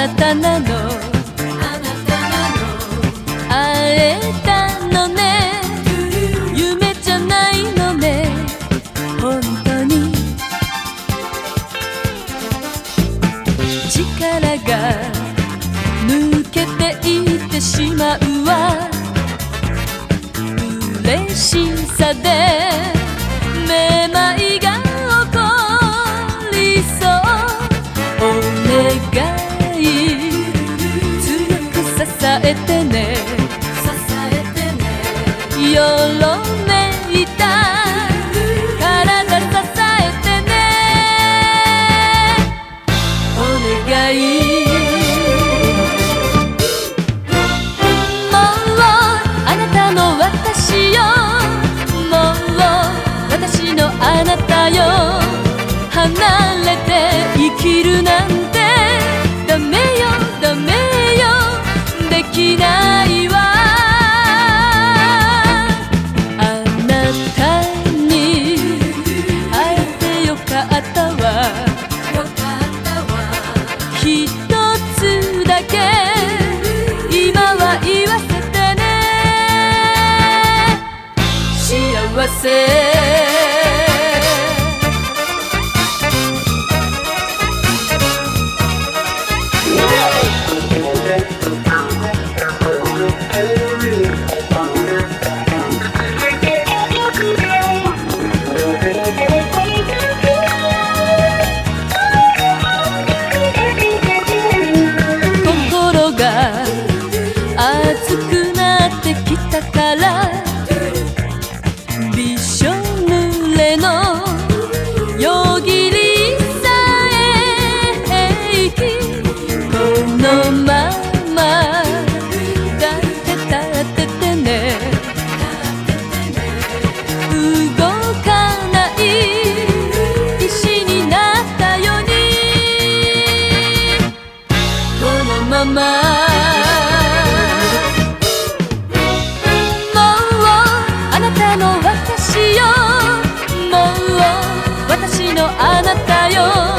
なたの」「会えたのね。夢じゃないのね。本当に」「力が抜けていってしまうわ」「嬉しさで」えて心が熱「くなってきたから」私のあなたよ